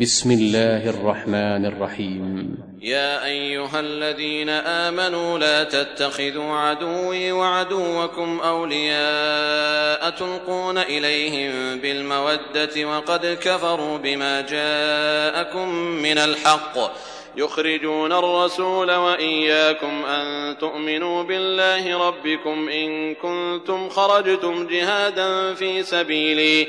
بسم الله الرحمن الرحيم. يا أيها الذين آمنوا لا تتخذوا عدوي وعدوكم أولياء تلقون إليهم بالمودة وقد كفروا بما جاءكم من الحق. يخرجون الرسول وإياكم أن تؤمنوا بالله ربكم إن كنتم خرجتم جهادا في سبيلي.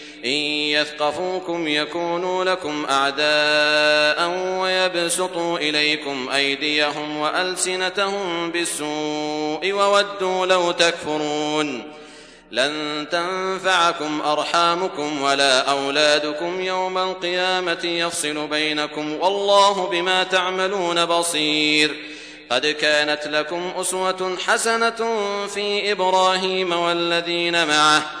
إن يثقفوكم يكونوا لكم أعداء ويبسطوا إليكم أيديهم وألسنتهم بالسوء وودوا لو تكفرون لن تنفعكم أرحامكم ولا أولادكم يوم القيامة يفصل بينكم والله بما تعملون بصير قد كانت لكم أسوة حسنة في إبراهيم والذين معه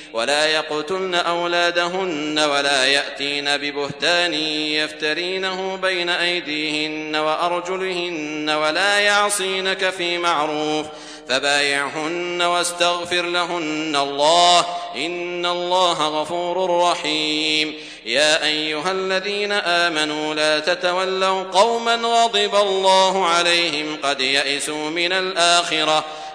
ولا يقتلن أولادهن ولا يأتين ببهتان يفترينه بين أيديهن وأرجلهن ولا يعصينك في معروف فبايعهن واستغفر لهن الله إن الله غفور رحيم يا أيها الذين آمنوا لا تتولوا قوما غضب الله عليهم قد يئسوا من الآخرة